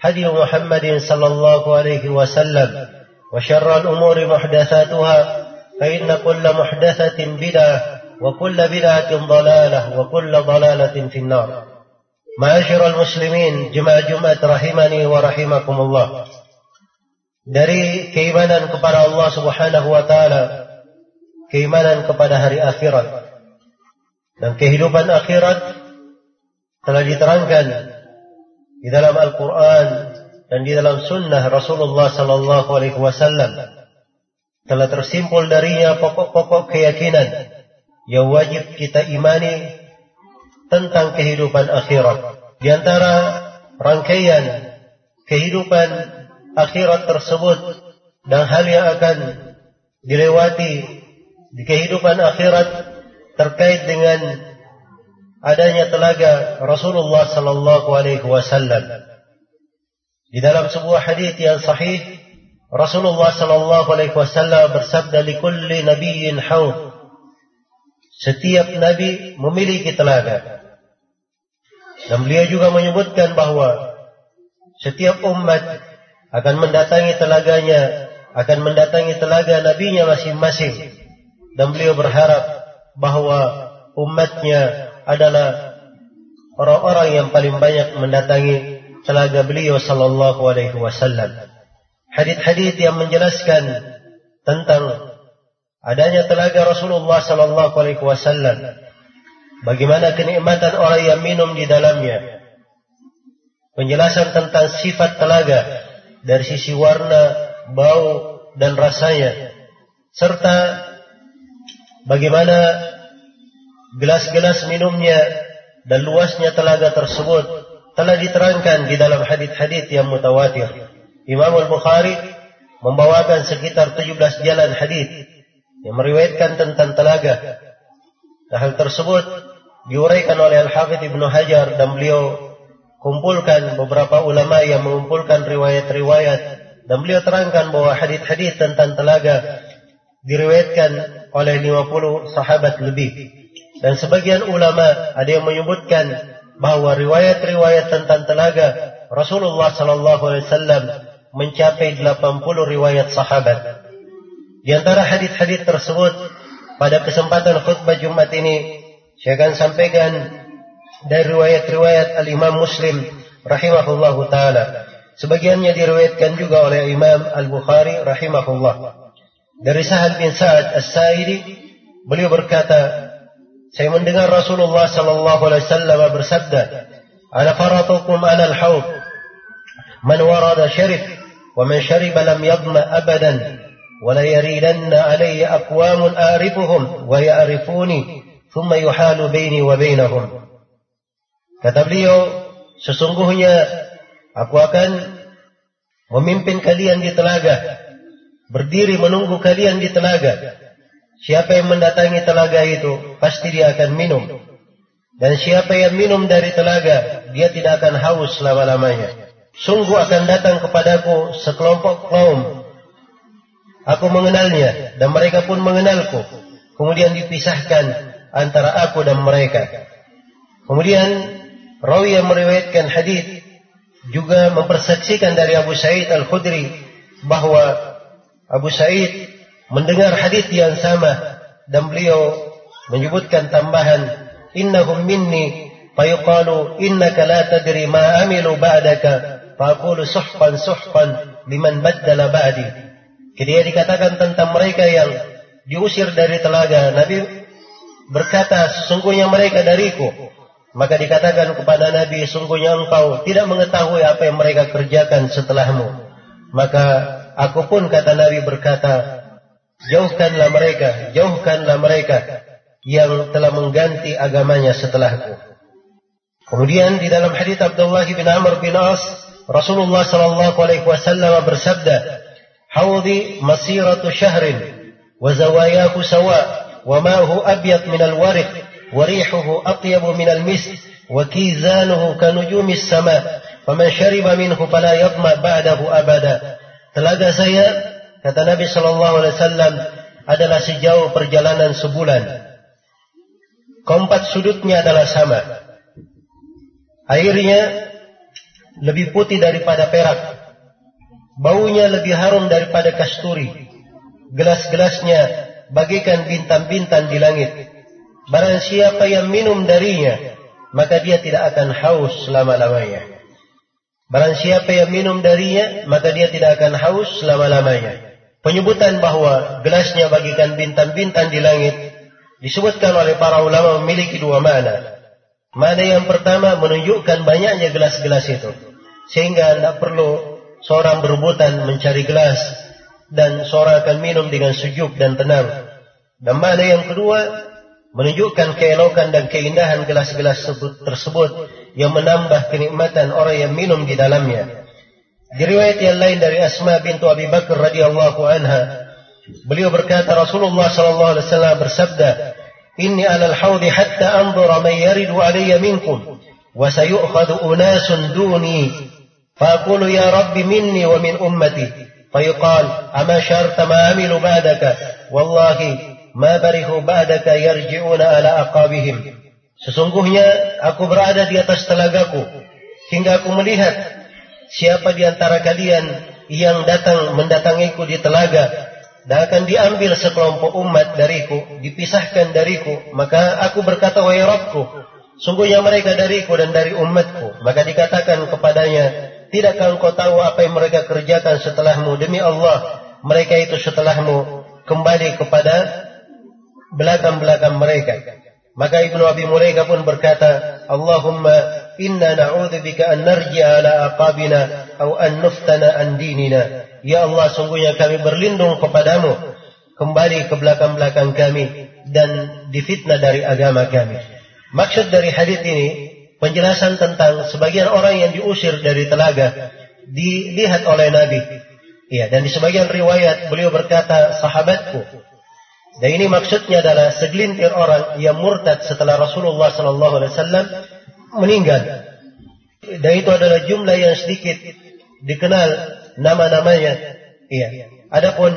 هدي محمد صلى الله عليه وسلم وشر الأمور محدثاتها فإن كل محدثة بدعة وكل بدعة ضلالة وكل ضلالة في النار. معاشر المسلمين جمع جمعة رحمني ورحمكم الله. Dari keimanan kepada Allah Subhanahu wa taala keimanan kepada hari akhirat. Dan kehidupan telah diterangkan di dalam Al-Quran dan di dalam sunnah Rasulullah sallallahu alaihi wasallam telah tersimpul darinya pokok-pokok keyakinan yang wajib kita imani tentang kehidupan akhirat. Di antara rangkaian kehidupan akhirat tersebut dan hal yang akan dilewati di kehidupan akhirat terkait dengan adanya telaga Rasulullah sallallahu alaihi wasallam. Di dalam sebuah hadis yang sahih Rasulullah sallallahu alaihi wasallam bersabda li kulli nabiyyin haud. Setiap nabi memiliki telaga. Dan beliau juga menyebutkan bahawa setiap umat akan mendatangi telaganya, akan mendatangi telaga nabinya masing-masing. Dan beliau berharap bahawa umatnya adalah orang-orang yang paling banyak mendatangi telaga beliau sallallahu alaihi wasallam. Hadis-hadis yang menjelaskan tentang adanya telaga Rasulullah sallallahu alaihi wasallam. Bagaimana kenikmatan orang yang minum di dalamnya. Penjelasan tentang sifat telaga dari sisi warna, bau dan rasanya serta bagaimana gelas-gelas minumnya dan luasnya telaga tersebut telah diterangkan di dalam hadis-hadis yang mutawatir. Imam Al-Bukhari membawakan sekitar 17 jalan hadis yang meriwayatkan tentang telaga. Dan hal tersebut diuraikan oleh Al-Hafidh Ibn Hajar dan beliau kumpulkan beberapa ulama yang mengumpulkan riwayat-riwayat dan beliau terangkan bahawa hadis-hadis tentang telaga diriwayatkan oleh 50 sahabat lebih. Dan sebagian ulama ada yang menyebutkan bahawa riwayat-riwayat tentang telaga Rasulullah sallallahu alaihi wasallam mencapai 80 riwayat sahabat. Di antara hadis-hadis tersebut pada kesempatan khutbah Jumat ini saya akan sampaikan dari riwayat-riwayat Al-Imam Muslim rahimahullahu taala. Sebagiannya diriwayatkan juga oleh Imam Al-Bukhari rahimahullah. Dari Sahal bin Sa'ad As-Sa'idi beliau berkata saya mendengar Rasulullah sallallahu alaihi wasallam bersabda, "Ana faratukum 'ala al-haud. Man warada syarif wa man shariba lam yadma abadan, alayya aqwamun a'rifuhum wa ya'rifuni, thumma yuhalu baini wa bainahum." Kata beliau, sesungguhnya aku akan memimpin kalian di telaga, berdiri menunggu kalian di telaga. Siapa yang mendatangi telaga itu pasti dia akan minum. Dan siapa yang minum dari telaga, dia tidak akan haus selama-lamanya. Sungguh akan datang kepadaku sekelompok kaum. Aku mengenalnya dan mereka pun mengenalku. Kemudian dipisahkan antara aku dan mereka. Kemudian rawi yang meriwayatkan hadis juga mempersaksikan dari Abu Sa'id Al-Khudri bahawa Abu Sa'id mendengar hadis yang sama dan beliau menyebutkan tambahan innahum minni fayuqalu innaka la tadri ma amilu ba'daka. Faqulu suhqan suhqan liman baddala ba'di. Ketika dikatakan tentang mereka yang diusir dari telaga nabi berkata sesungguhnya mereka dariku. Maka dikatakan kepada nabi sungguhnya engkau tidak mengetahui apa yang mereka kerjakan setelahmu. Maka aku pun kata nabi berkata jauhkanlah mereka, jauhkanlah mereka yang telah mengganti agamanya setelahku. Kemudian di dalam hadis Abdullah bin Amr bin As, Rasulullah sallallahu alaihi wasallam bersabda, "Haudi masiratu syahrin wa zawayahu sawa wa ma'uhu abyad min al-warq wa rihuhu atyab min al-misk wa kizanuhu kanujumi as-sama." Faman syariba minhu fala yadhma ba'dahu abada. Telaga saya kata Nabi Sallallahu Alaihi Wasallam, adalah sejauh perjalanan sebulan. Keempat sudutnya adalah sama. Airnya lebih putih daripada perak. Baunya lebih harum daripada kasturi. Gelas-gelasnya bagikan bintang-bintang di langit. Barang siapa yang minum darinya, maka dia tidak akan haus selama-lamanya. Barang siapa yang minum darinya, maka dia tidak akan haus selama-lamanya. Penyebutan bahawa gelasnya bagikan bintang-bintang di langit, disebutkan oleh para ulama memiliki dua makna. Makna yang pertama menunjukkan banyaknya gelas-gelas itu. Sehingga tidak perlu seorang berebutan mencari gelas dan seorang akan minum dengan sejuk dan tenang. Dan makna yang kedua menunjukkan keelokan dan keindahan gelas-gelas tersebut yang menambah kenikmatan orang yang minum di dalamnya. Di riwayat yang lain dari Asma bintu Abi Bakar radhiyallahu anha, beliau berkata Rasulullah sallallahu alaihi wasallam bersabda, "Inni 'ala al-hawd hatta anzura man yaridu 'alayya minkum wa sayu'khadhu unasun duni." فأقول يا رب مني ومن أمتي فيقال أما شرط ما عملوا بعدك والله ما برهوا بعدك يرجعون على أقابهم Sesungguhnya aku berada di atas telagaku hingga aku melihat siapa di antara kalian yang datang mendatangiku di telaga dan akan diambil sekelompok umat dariku, dipisahkan dariku, maka aku berkata, wahai Rabbku, sungguhnya mereka dariku dan dari umatku. Maka dikatakan kepadanya, tidakkah engkau tahu apa yang mereka kerjakan setelahmu? Demi Allah, mereka itu setelahmu kembali kepada belakang-belakang mereka. Maka Ibnu Abi Mulaika pun berkata, Allahumma inna na'udzubika an narji'a ala aqabina atau an nuftana an dinina. Ya Allah, sungguhnya kami berlindung kepadamu kembali ke belakang-belakang kami dan difitnah dari agama kami. Maksud dari hadis ini penjelasan tentang sebagian orang yang diusir dari telaga dilihat oleh Nabi. Ya, dan di sebagian riwayat beliau berkata, sahabatku, dan ini maksudnya adalah segelintir orang yang murtad setelah Rasulullah sallallahu alaihi wasallam meninggal. Dan itu adalah jumlah yang sedikit dikenal nama-namanya. Iya. Adapun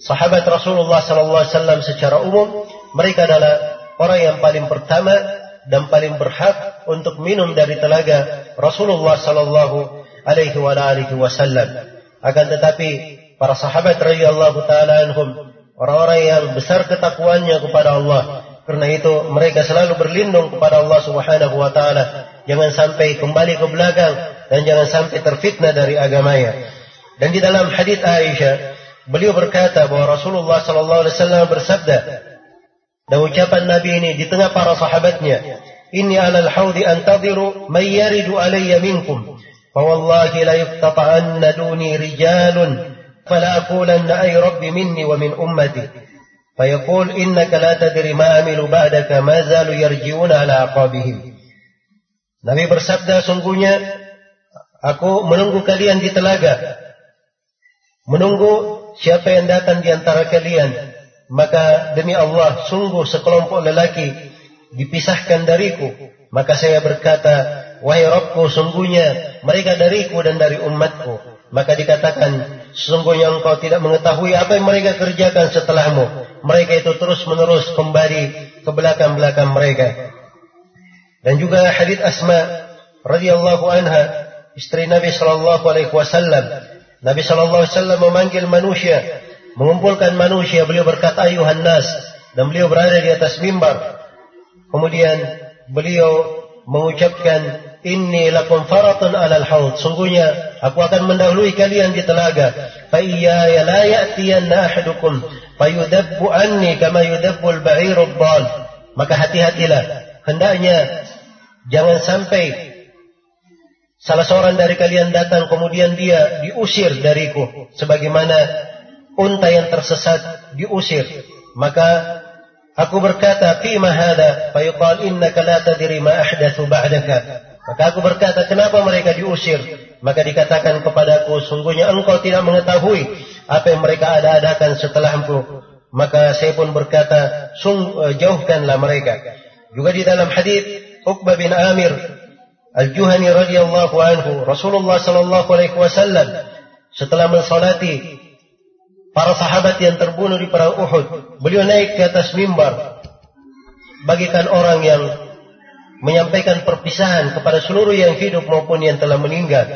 sahabat Rasulullah sallallahu alaihi wasallam secara umum mereka adalah orang yang paling pertama dan paling berhak untuk minum dari telaga Rasulullah sallallahu alaihi wasallam. Akan tetapi para sahabat radhiyallahu taala anhum orang-orang yang besar ketakwaannya kepada Allah. Karena itu mereka selalu berlindung kepada Allah Subhanahu wa taala. Jangan sampai kembali ke belakang dan jangan sampai terfitnah dari agamanya. Dan di dalam hadis Aisyah, beliau berkata bahwa Rasulullah sallallahu alaihi wasallam bersabda dan ucapan Nabi ini di tengah para sahabatnya, "Inni alal haudi antadhiru may yaridu alayya minkum." Fa wallahi la yuqta'anna duni rijalun fala aqulanna ay rabbi minni wa min ummati فيقول إنك لا تدري ما عملوا بعدك ما زالوا يرجعون على أعقابهم Nabi bersabda sungguhnya aku menunggu kalian di telaga menunggu siapa yang datang di antara kalian maka demi Allah sungguh sekelompok lelaki dipisahkan dariku maka saya berkata wahai Rabbku sungguhnya mereka dariku dan dari umatku maka dikatakan sesungguhnya engkau tidak mengetahui apa yang mereka kerjakan setelahmu. Mereka itu terus menerus kembali ke belakang-belakang mereka. Dan juga hadis Asma radhiyallahu anha, istri Nabi sallallahu alaihi wasallam. Nabi sallallahu alaihi wasallam memanggil manusia, mengumpulkan manusia, beliau berkata ayuhan nas dan beliau berada di atas mimbar. Kemudian beliau mengucapkan inni lakum faratun alal haud. Sungguhnya aku akan mendahului kalian di telaga. Fa iya ya la ya'tiyanna ahadukum. Fayudabbu anni kama yudabbu al-ba'iru maka hati-hatilah. Hendaknya jangan sampai salah seorang dari kalian datang kemudian dia diusir dariku. Sebagaimana unta yang tersesat diusir. Maka aku berkata fi ma hada fa yuqal innaka la tadri ma ahdathu ba'daka Maka aku berkata, kenapa mereka diusir? maka dikatakan kepadaku sungguhnya engkau tidak mengetahui apa yang mereka ada-adakan setelahku maka saya pun berkata sung uh, jauhkanlah mereka juga di dalam hadis Uqbah bin Amir Al-Juhani radhiyallahu anhu Rasulullah sallallahu alaihi wasallam setelah mensalati para sahabat yang terbunuh di perang Uhud beliau naik ke atas mimbar bagikan orang yang menyampaikan perpisahan kepada seluruh yang hidup maupun yang telah meninggal.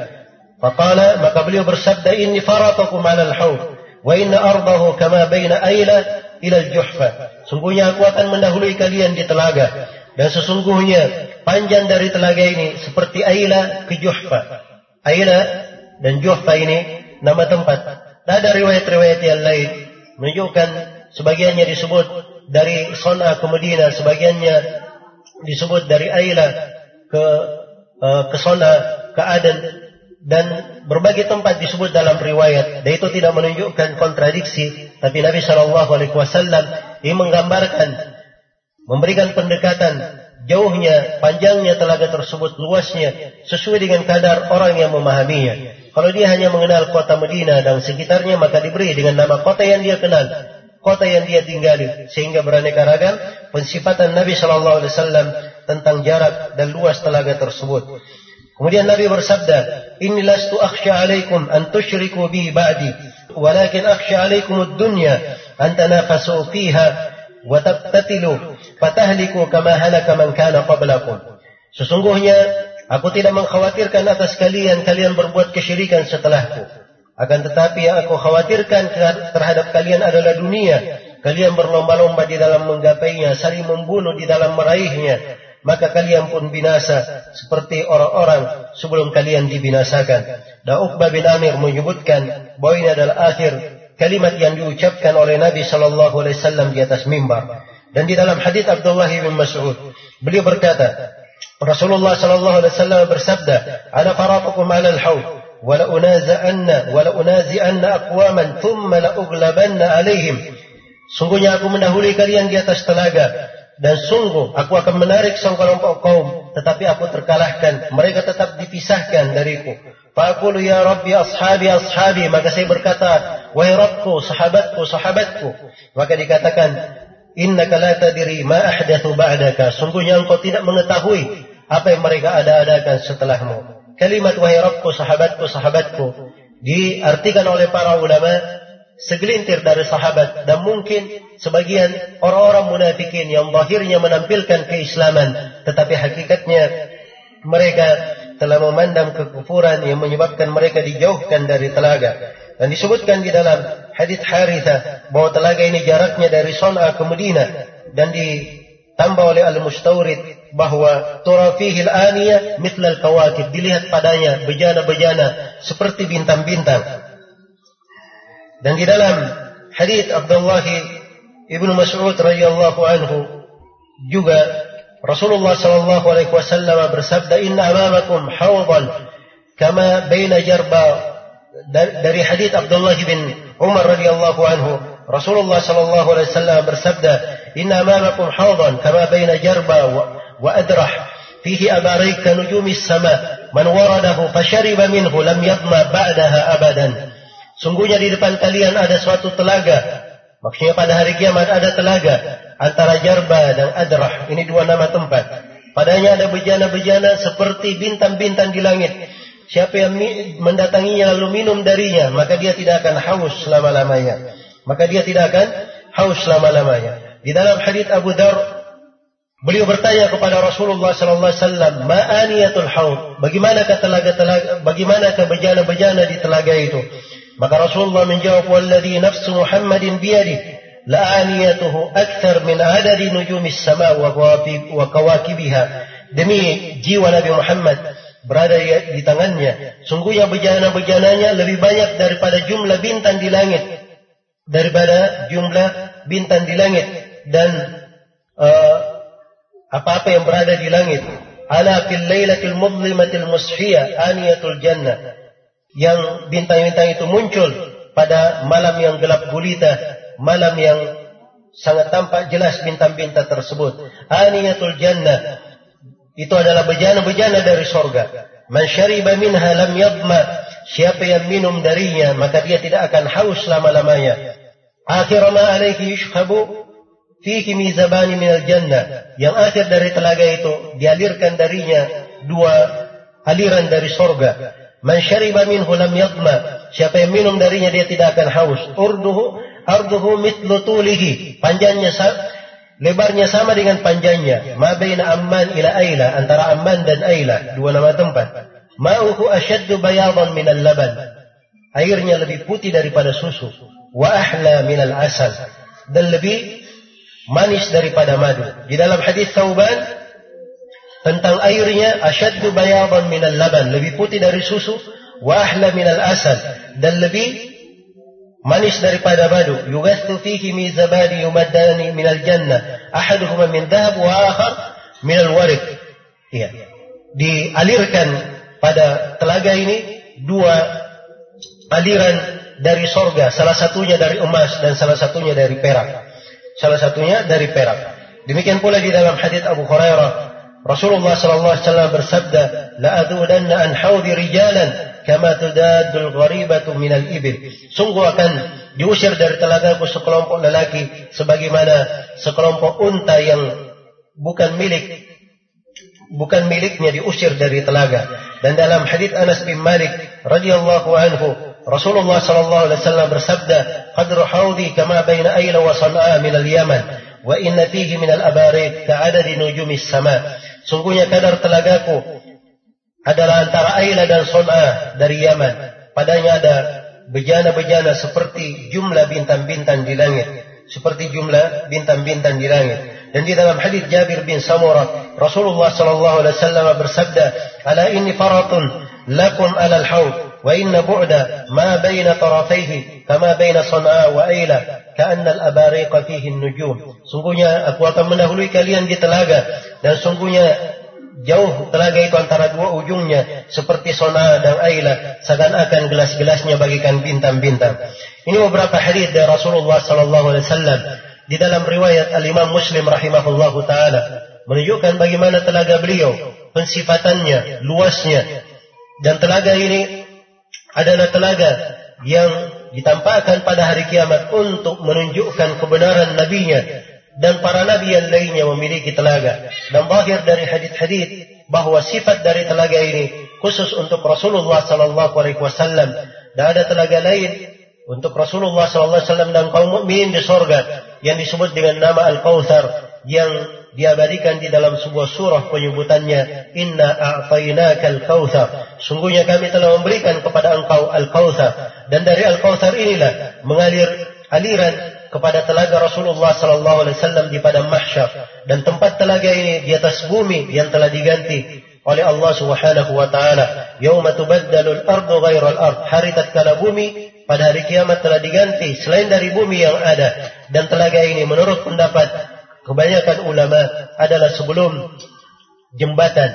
Faqala maka beliau bersabda inni faratakum 'ala al-haud wa inna ardahu kama baina ayla ila al-juhfa. Sungguhnya aku akan mendahului kalian di telaga. Dan sesungguhnya panjang dari telaga ini seperti ayla ke juhfa. Ayla dan juhfa ini nama tempat. Dan ada riwayat-riwayat yang lain menunjukkan sebagiannya disebut dari Sona ke Medina sebagiannya disebut dari ayla ke uh, ke Sona ke Aden dan berbagai tempat disebut dalam riwayat. Dan itu tidak menunjukkan kontradiksi tapi Nabi sallallahu alaihi wasallam ini menggambarkan memberikan pendekatan jauhnya panjangnya telaga tersebut luasnya sesuai dengan kadar orang yang memahaminya. Kalau dia hanya mengenal kota Medina dan sekitarnya maka diberi dengan nama kota yang dia kenal kota yang dia tinggali sehingga beraneka ragam pensifatan Nabi sallallahu alaihi wasallam tentang jarak dan luas telaga tersebut Kemudian Nabi bersabda, "Inni lastu akhsha 'alaikum an tusyriku bi ba'di, walakin akhsha 'alaikum ad-dunya an tanafasu fiha wa tabtatilu fatahliku kama halaka man kana qablakum." Sesungguhnya aku tidak mengkhawatirkan atas kalian kalian berbuat kesyirikan setelahku. Akan tetapi yang aku khawatirkan terhadap kalian adalah dunia. Kalian berlomba-lomba di dalam menggapainya, saling membunuh di dalam meraihnya maka kalian pun binasa seperti orang-orang sebelum kalian dibinasakan. Dan Uqbah bin Amir menyebutkan bahawa ini adalah akhir kalimat yang diucapkan oleh Nabi sallallahu alaihi wasallam di atas mimbar. Dan di dalam hadis Abdullah bin Mas'ud, beliau berkata, Rasulullah sallallahu alaihi wasallam bersabda, "Ana faratukum 'ala al-haud, unazi'anna aqwaman thumma la uglabanna 'alaihim." Sungguhnya aku mendahului kalian di atas telaga. Dan sungguh aku akan menarik sang kelompok kaum tetapi aku terkalahkan. Mereka tetap dipisahkan dariku. Faqulu ya rabbi ashabi ashabi. Maka saya berkata wahai rabbku sahabatku sahabatku. Maka dikatakan innaka la tadri ma ahdathu ba'daka. Sungguhnya engkau tidak mengetahui apa yang mereka ada-adakan setelahmu kalimat wahai rabbku sahabatku sahabatku diartikan oleh para ulama segelintir dari sahabat dan mungkin sebagian orang-orang munafikin yang zahirnya menampilkan keislaman. Tetapi hakikatnya mereka telah memandang kekufuran yang menyebabkan mereka dijauhkan dari telaga. Dan disebutkan di dalam hadis Haritha bahwa telaga ini jaraknya dari Son'a ke Medina dan ditambah oleh Al-Mustawrid bahwa turafihil aniyah mithlal kawakib dilihat padanya bejana-bejana seperti bintang-bintang. Dan di dalam hadis Abdullah ibnu Mas'ud radhiyallahu anhu juga Rasulullah sallallahu alaihi wasallam bersabda inna amamakum hawdan kama baina jarba. Dari hadis Abdullah bin Umar radhiyallahu anhu Rasulullah sallallahu alaihi wasallam bersabda inna amamakum hawdan kama baina jarba adrah fihi abarik kanujumi as-sama man waradahu fashariba minhu lam yadma ba'daha abadan Sungguhnya di depan kalian ada suatu telaga. Maksudnya pada hari kiamat ada telaga. Antara Jarba dan Adrah. Ini dua nama tempat. Padanya ada bejana-bejana seperti bintang-bintang di langit. Siapa yang mendatanginya lalu minum darinya. Maka dia tidak akan haus selama-lamanya. Maka dia tidak akan haus selama-lamanya. Di dalam hadis Abu Dar. Beliau bertanya kepada Rasulullah sallallahu alaihi wasallam, "Ma'aniyatul haud?" Bagaimanakah telaga-telaga, bagaimanakah bejana-bejana di telaga itu? Maka Rasulullah menjawab, "Walladhi nafsu Muhammadin biyadi, la'aniyatuhu akthar min adadi nujumis sama wa kawakibiha." Demi jiwa Nabi Muhammad berada di tangannya, sungguhnya bejana-bejananya lebih banyak daripada jumlah bintang di langit. Daripada jumlah bintang di langit dan uh, apa-apa yang berada di langit. Ala fil lailatil mudlimatil mushiyah aniyatul jannah yang bintang-bintang itu muncul pada malam yang gelap gulita, malam yang sangat tampak jelas bintang-bintang tersebut. Aniyatul jannah itu adalah bejana-bejana dari sorga. Man syariba minha lam yadma. Siapa yang minum darinya, maka dia tidak akan haus lama-lamanya. Akhir ma alaihi yushhabu fihi mizabani minal jannah. Yang akhir dari telaga itu, dialirkan darinya dua aliran dari sorga. Man syariba minhu lam yadma. Siapa yang minum darinya, dia tidak akan haus. Urduhu, arduhu mitlu tulihi. Panjangnya lebarnya sama dengan panjangnya. Ma baina Amman ila Aila, antara Amman dan Aila, dua nama tempat. Ma'uhu asyaddu bayadan min al-laban. Airnya lebih putih daripada susu. Wa ahla min al-asal. Dan lebih manis daripada madu. Di dalam hadis Thauban tentang airnya asyaddu bayadan min al-laban, lebih putih dari susu. Wa ahla min al-asal. Dan lebih manis daripada madu yugathu fihi mi zabadi yumaddani min al-jannah ahaduhuma min dhahab wa akhar min al-warik iya dialirkan pada telaga ini dua aliran dari sorga salah satunya dari emas dan salah satunya dari perak salah satunya dari perak demikian pula di dalam hadis Abu Hurairah Rasulullah sallallahu alaihi wasallam bersabda la adudanna an haudi rijalan kama tudadul gharibatu minal ibil. Sungguh akan diusir dari telagaku sekelompok lelaki sebagaimana sekelompok unta yang bukan milik bukan miliknya diusir dari telaga. Dan dalam hadis Anas bin Malik radhiyallahu anhu Rasulullah sallallahu alaihi wasallam bersabda, "Qadru haudi kama baina Aila wa Sana'a min al-Yaman, wa inna fihi min al-abarid ka'adadi nujumis sama." Sungguhnya kadar telagaku adalah antara Aila dan Son'a dari Yaman. Padanya ada bejana-bejana seperti jumlah bintang-bintang di langit. Seperti jumlah bintang-bintang di langit. Dan di dalam hadis Jabir bin Samurah, Rasulullah sallallahu alaihi wasallam bersabda, "Ala inni faratun al-haud, wa inna bu'da ma baina tarafaihi kama baina Sana'a wa Aila, ka'anna al-abariqa fihi an-nujum." Sungguhnya aku akan mendahului kalian di telaga dan sungguhnya jauh telaga itu antara dua ujungnya seperti sona dan aila seakan-akan gelas-gelasnya bagikan bintang-bintang. Ini beberapa hadis dari Rasulullah sallallahu alaihi wasallam di dalam riwayat Al-Imam Muslim rahimahullahu taala menunjukkan bagaimana telaga beliau, pensifatannya, luasnya dan telaga ini adalah telaga yang ditampakkan pada hari kiamat untuk menunjukkan kebenaran nabinya dan para nabi yang lainnya memiliki telaga. Dan bahir dari hadis-hadis bahawa sifat dari telaga ini khusus untuk Rasulullah sallallahu alaihi wasallam dan ada telaga lain untuk Rasulullah sallallahu alaihi wasallam dan kaum mukminin di surga yang disebut dengan nama Al-Kautsar yang diabadikan di dalam sebuah surah penyebutannya Inna a'tainaka al-kautsar. Sungguhnya kami telah memberikan kepada engkau al-kautsar. Dan dari al-kautsar inilah mengalir aliran kepada telaga Rasulullah sallallahu alaihi wasallam di padang mahsyar. Dan tempat telaga ini di atas bumi yang telah diganti oleh Allah Subhanahu wa taala. Yauma tubaddalu al-ardu ghayra al-ard. Hari tatkala bumi pada hari kiamat telah diganti selain dari bumi yang ada. Dan telaga ini menurut pendapat kebanyakan ulama adalah sebelum jembatan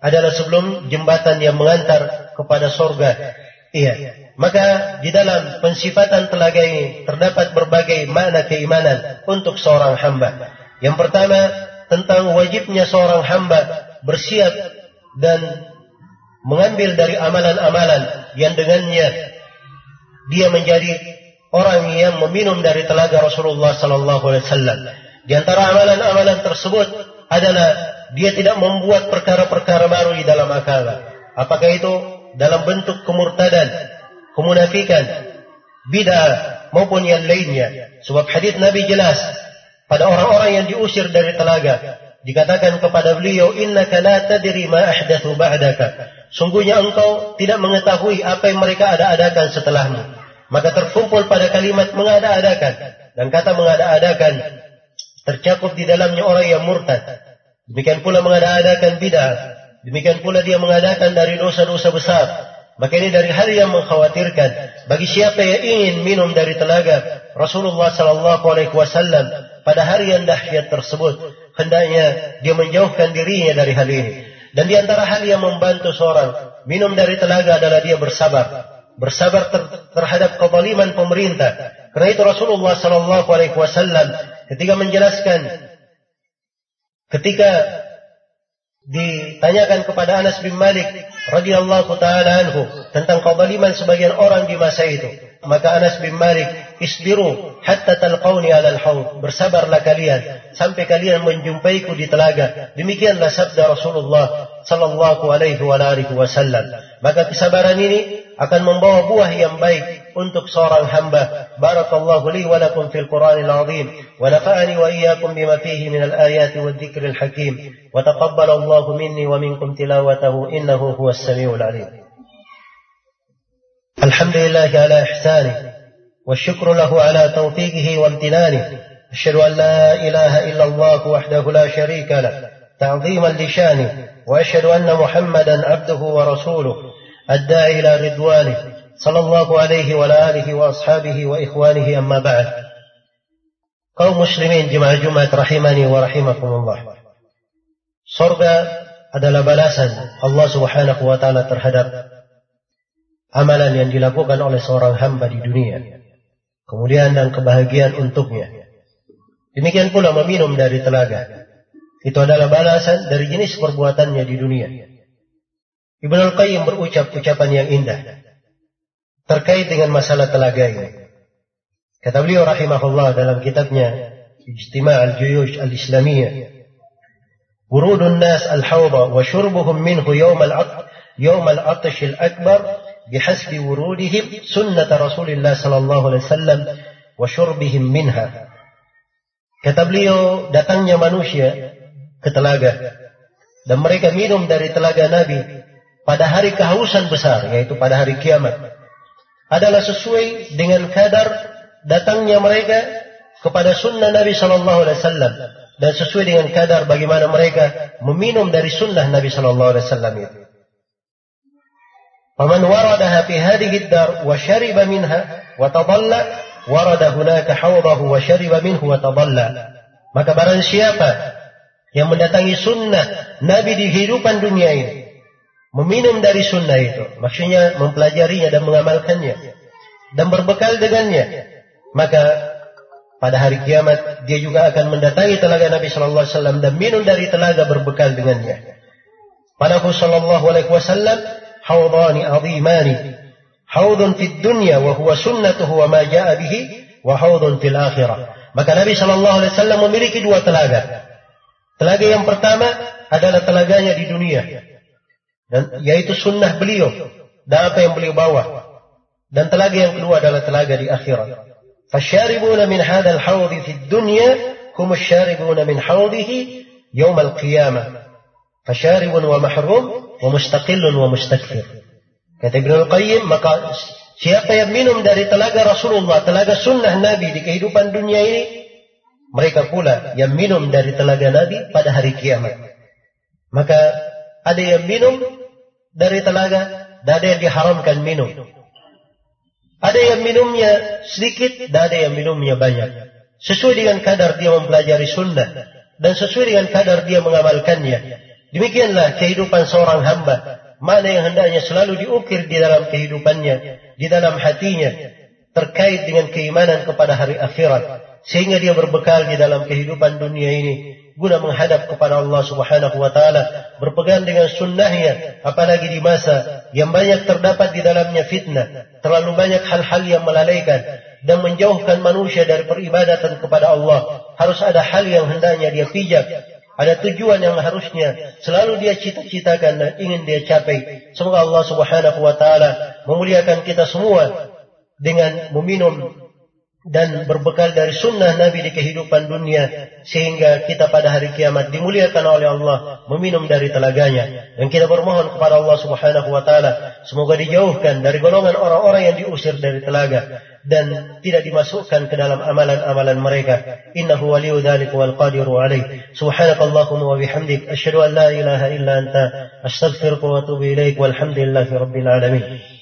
adalah sebelum jembatan yang mengantar kepada surga iya Maka di dalam pensifatan telaga ini terdapat berbagai makna keimanan untuk seorang hamba. Yang pertama tentang wajibnya seorang hamba bersiap dan mengambil dari amalan-amalan yang dengannya dia menjadi orang yang meminum dari telaga Rasulullah sallallahu alaihi wasallam. Di antara amalan-amalan tersebut adalah dia tidak membuat perkara-perkara baru di dalam agama. Apakah itu dalam bentuk kemurtadan kemunafikan, bid'ah maupun yang lainnya. Sebab hadis Nabi jelas pada orang-orang yang diusir dari telaga dikatakan kepada beliau innaka la tadri ma ahdathu ba'daka. Sungguhnya engkau tidak mengetahui apa yang mereka ada-adakan setelahmu. Maka terkumpul pada kalimat mengada-adakan dan kata mengada-adakan tercakup di dalamnya orang yang murtad. Demikian pula mengada-adakan bid'ah. Demikian pula dia mengadakan dari dosa-dosa besar. Maka ini dari hal yang mengkhawatirkan bagi siapa yang ingin minum dari telaga Rasulullah sallallahu alaihi wasallam pada hari yang dahsyat tersebut hendaknya dia menjauhkan dirinya dari hal ini dan di antara hal yang membantu seorang minum dari telaga adalah dia bersabar bersabar ter terhadap kezaliman pemerintah kerana itu Rasulullah sallallahu alaihi wasallam ketika menjelaskan ketika ditanyakan kepada Anas bin Malik radhiyallahu taala anhu tentang kezaliman sebagian orang di masa itu maka Anas bin Malik isbiru hatta talqauni ala al-haud bersabarlah kalian sampai kalian menjumpaiku di telaga. Demikianlah sabda Rasulullah sallallahu alaihi wa alihi wasallam. Maka kesabaran ini akan membawa buah yang baik untuk seorang hamba. Barakallahu li wa lakum fil Qur'anil azim wa nafa'ani wa iyyakum bima fihi min al-ayati wad dhikril hakim wa taqabbala Allahu minni wa minkum tilawatahu innahu huwas samiul alim. Alhamdulillah ala ihsani wa syukru lahu ala tawfiqihi wa amtinani. أشهد أن لا إله إلا الله وحده لا شريك له تعظيما لشانه وأشهد أن محمدا عبده ورسوله الداعي إلى رضوانه صلى الله عليه وعلى آله وأصحابه وإخوانه أما بعد kaum muslimin jemaah Jumat rahimani wa rahimakumullah. Surga adalah balasan Allah Subhanahu wa taala terhadap amalan yang dilakukan oleh seorang hamba di dunia. Kemudian dan kebahagiaan untuknya. Demikian pula meminum dari telaga. Itu adalah balasan dari jenis perbuatannya di dunia. Ibn Al-Qayyim berucap ucapan yang indah terkait dengan masalah telaga ini. Kata beliau rahimahullah dalam kitabnya Ijtima' al-Juyush al-Islamiyah ورود الناس الحوض وشربهم منه يوم العطش يوم العطش الأكبر بحسب ورودهم سنة رسول الله صلى الله عليه وسلم وشربهم منها kata beliau datangnya manusia ke telaga dan mereka minum dari telaga Nabi pada hari kehausan besar yaitu pada hari kiamat adalah sesuai dengan kadar datangnya mereka kepada sunnah Nabi sallallahu alaihi wasallam dan sesuai dengan kadar bagaimana mereka meminum dari sunnah Nabi sallallahu alaihi wasallam itu. Faman waradaha fi hadhihi ad-dar wa shariba minha wa tadalla warada hunaka hawdahu wa shariba minhu wa tadalla. Maka barang siapa yang mendatangi sunnah Nabi di kehidupan dunia ini meminum dari sunnah itu, maksudnya mempelajarinya dan mengamalkannya dan berbekal dengannya, maka pada hari kiamat dia juga akan mendatangi telaga Nabi sallallahu alaihi wasallam dan minum dari telaga berbekal dengannya. Pada Nabi sallallahu alaihi wasallam hawdani azimani hawdun fid dunya wa huwa sunnatuhu wa ma jaa bihi wa hawdun fil akhirah. Maka Nabi sallallahu alaihi wasallam memiliki dua telaga. Telaga yang pertama adalah telaganya di dunia dan yaitu sunnah beliau dan apa yang beliau bawa. Dan telaga yang kedua adalah telaga di akhirat. Fasyaribuna min hadzal hawdi fi dunya hum asyaribuna min hawdihi yaum al-qiyamah. Fasyaribun wa mahrum wa mustaqillun wa mustakfir. Kata Ibnu Al-Qayyim maka siapa yang minum dari telaga Rasulullah, telaga sunnah Nabi di kehidupan dunia ini, mereka pula yang minum dari telaga Nabi pada hari kiamat. Maka ada yang minum dari telaga dan ada yang diharamkan minum. Ada yang minumnya sedikit dan ada yang minumnya banyak. Sesuai dengan kadar dia mempelajari sunnah dan sesuai dengan kadar dia mengamalkannya. Demikianlah kehidupan seorang hamba. Mana yang hendaknya selalu diukir di dalam kehidupannya, di dalam hatinya, terkait dengan keimanan kepada hari akhirat. Sehingga dia berbekal di dalam kehidupan dunia ini guna menghadap kepada Allah Subhanahu wa taala berpegang dengan sunnahnya apalagi di masa yang banyak terdapat di dalamnya fitnah terlalu banyak hal-hal yang melalaikan dan menjauhkan manusia dari peribadatan kepada Allah. Harus ada hal yang hendaknya dia pijak. Ada tujuan yang harusnya selalu dia cita-citakan dan ingin dia capai. Semoga Allah Subhanahu wa taala memuliakan kita semua dengan meminum dan berbekal dari sunnah Nabi di kehidupan dunia sehingga kita pada hari kiamat dimuliakan oleh Allah meminum dari telaganya. Dan kita bermohon kepada Allah Subhanahu wa taala semoga dijauhkan dari golongan orang-orang yang diusir dari telaga dan tidak dimasukkan ke dalam amalan-amalan mereka. Innahu waliyyu dzalika wal qadiru alaih. Subhanakallahumma wa bihamdik asyhadu an la ilaha illa anta astaghfiruka wa atubu ilaik walhamdulillahi rabbil alamin